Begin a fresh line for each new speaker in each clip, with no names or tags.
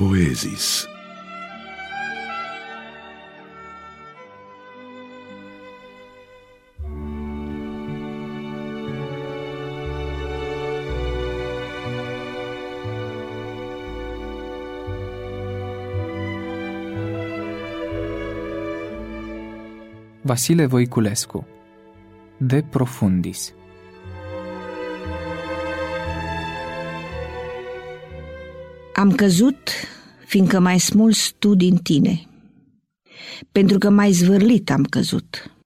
Poezis.
Vasile Voiculescu De Profundis
Am căzut fiindcă mai smuls tu din tine, pentru că mai zvârlit am căzut.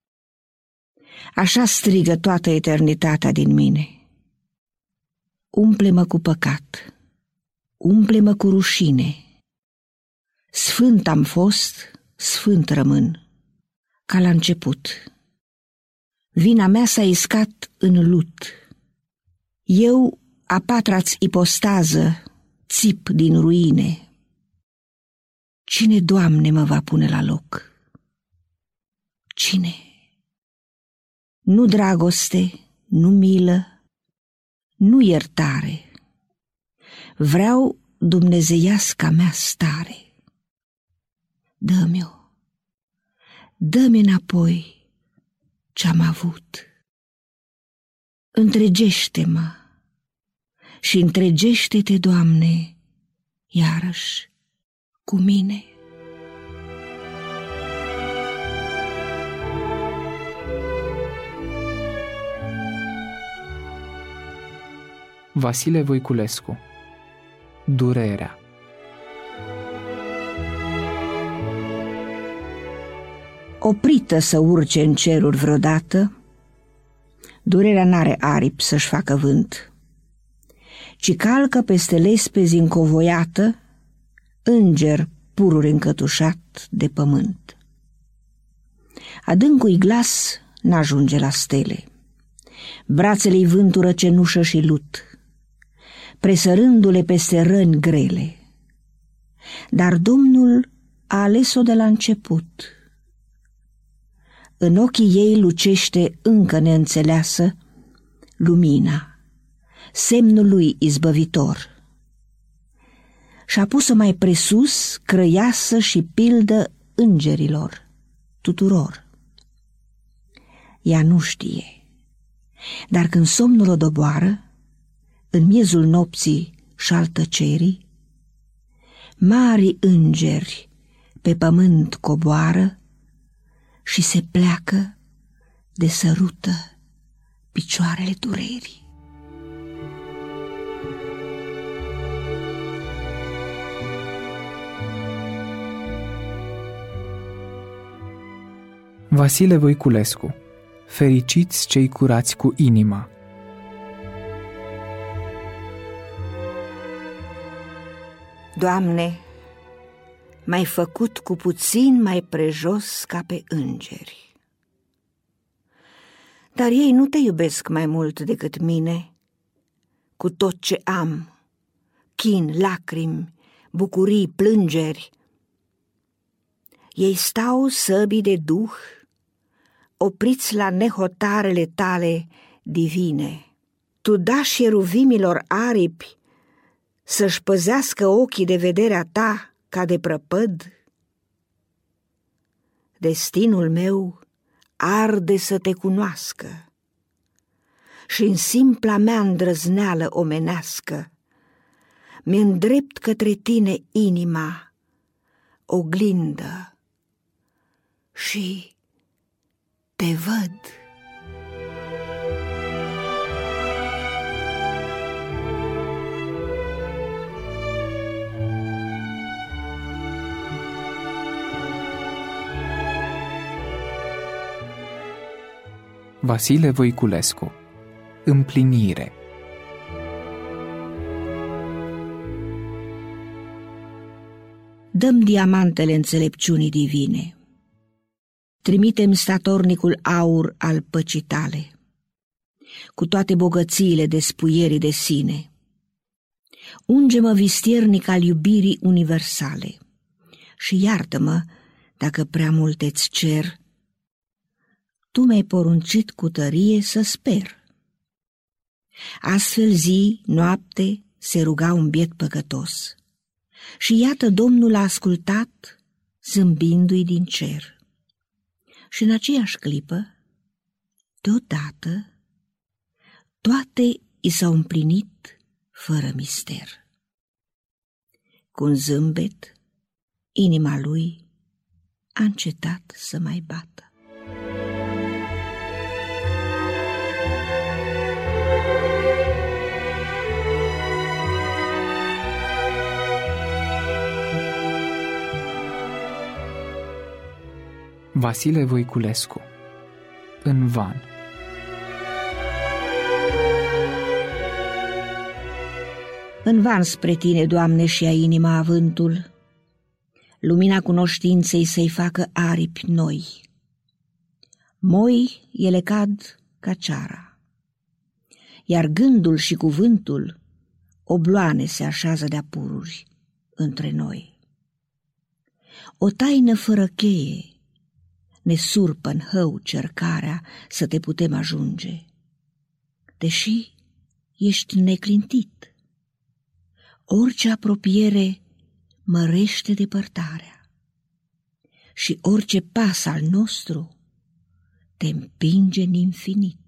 Așa strigă toată eternitatea din mine. Umple-mă cu păcat, umple-mă cu rușine. Sfânt am fost, sfânt rămân, ca la început. Vina mea s-a iscat în lut. Eu, a patra-ți ipostază, țip din ruine. Cine, Doamne, mă va pune la loc? Cine? Nu dragoste, nu milă, nu iertare. Vreau dumnezeiasca mea stare. Dă-mi-o, dă-mi înapoi ce-am avut. Întregește-mă și întregește-te, Doamne, iarăși cu mine.
Vasile Voiculescu Durerea
Oprită să urce în ceruri vreodată, durerea n-are aripi să-și facă vânt, ci calcă peste lespezi încovoiată, înger pururi încătușat de pământ. Adâncul glas n-ajunge la stele, brațele-i vântură cenușă și lut, presărându-le peste răni grele. Dar Domnul a ales-o de la început. În ochii ei lucește încă neînțeleasă lumina semnul lui izbăvitor. Și-a pus mai presus crăiasă și pildă îngerilor, tuturor. Ea nu știe, dar când somnul o doboară, în miezul nopții și al tăcerii, mari îngeri pe pământ coboară și se pleacă de sărută picioarele durerii.
Vasile Voiculescu Fericiți cei curați cu inima
Doamne, m-ai făcut cu puțin mai prejos ca pe îngeri. Dar ei nu te iubesc mai mult decât mine, cu tot ce am, chin, lacrimi, bucurii, plângeri. Ei stau săbii de duh opriți la nehotarele tale divine. Tu da șeruvimilor aripi să-și păzească ochii de vederea ta ca de prăpăd? Destinul meu arde să te cunoască și în simpla mea îndrăzneală omenească mi îndrept către tine inima, oglindă și te văd.
Vasile Voiculescu Împlinire
Dăm diamantele înțelepciunii divine trimitem statornicul aur al păcii tale, cu toate bogățiile despuierii de sine. Unge-mă vistiernic al iubirii universale și iartă-mă dacă prea multe ți cer. Tu mi-ai poruncit cu tărie să sper. Astfel zi, noapte, se ruga un biet păcătos. Și iată Domnul a ascultat, zâmbindu-i din cer. Și în aceeași clipă, deodată, toate i s-au împlinit fără mister. Cu un zâmbet, inima lui a încetat să mai bată.
Vasile Voiculescu În van
În van spre tine, Doamne, și a inima avântul, lumina cunoștinței să-i facă aripi noi. Moi ele cad ca ceara, iar gândul și cuvântul obloane se așează de-a pururi între noi. O taină fără cheie ne surpă în hău cercarea să te putem ajunge, deși ești neclintit orice apropiere mărește depărtarea și orice pas al nostru te împinge în infinit.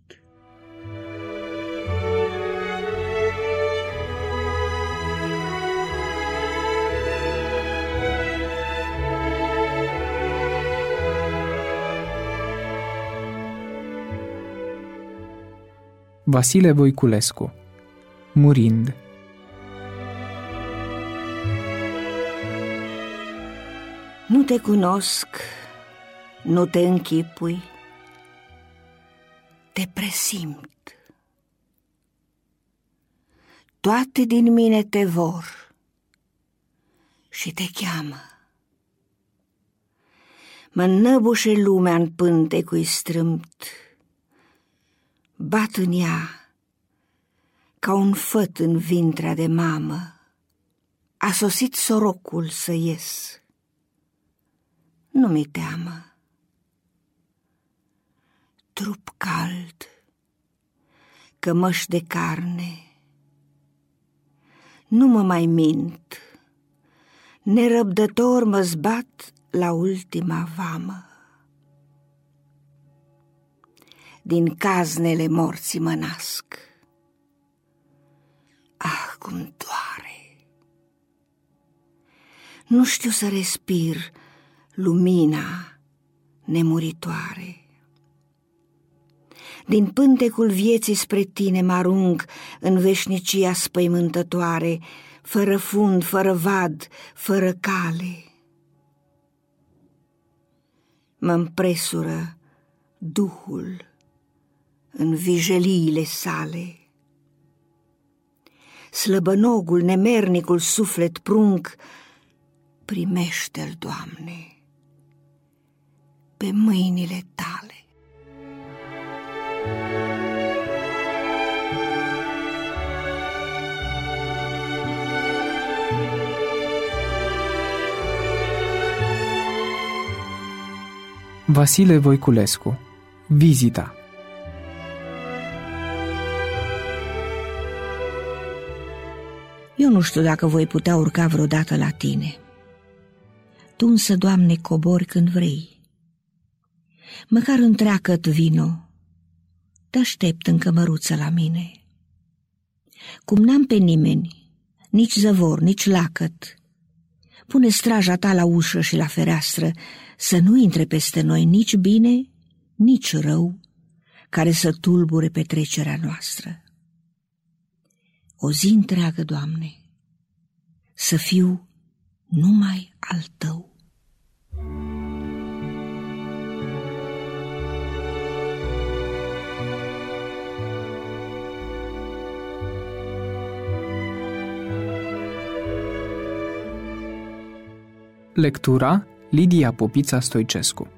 Vasile Voiculescu Murind
Nu te cunosc, nu te închipui, te presimt. Toate din mine te vor și te cheamă. Mă năbușe lumea în pânte cu strâmt, bat în ea ca un făt în vintrea de mamă. A sosit sorocul să ies nu mi teamă. Trup cald, cămăși de carne, nu mă mai mint, nerăbdător mă zbat la ultima vamă. Din caznele morții mă nasc. Ah, cum doare! Nu știu să respir, lumina nemuritoare. Din pântecul vieții spre tine mă arunc în veșnicia spăimântătoare, fără fund, fără vad, fără cale. Mă împresură Duhul în vijeliile sale. Slăbănogul, nemernicul suflet prunc, primește-l, Doamne! pe mâinile tale.
Vasile Voiculescu Vizita
Eu nu știu dacă voi putea urca vreodată la tine. Tu însă, Doamne, cobori când vrei măcar întreacăt vino, te aștept în cămăruță la mine. Cum n-am pe nimeni, nici zăvor, nici lacăt, pune straja ta la ușă și la fereastră să nu intre peste noi nici bine, nici rău, care să tulbure petrecerea noastră. O zi întreagă, Doamne, să fiu numai al Tău.
Lectura Lidia Popița Stoicescu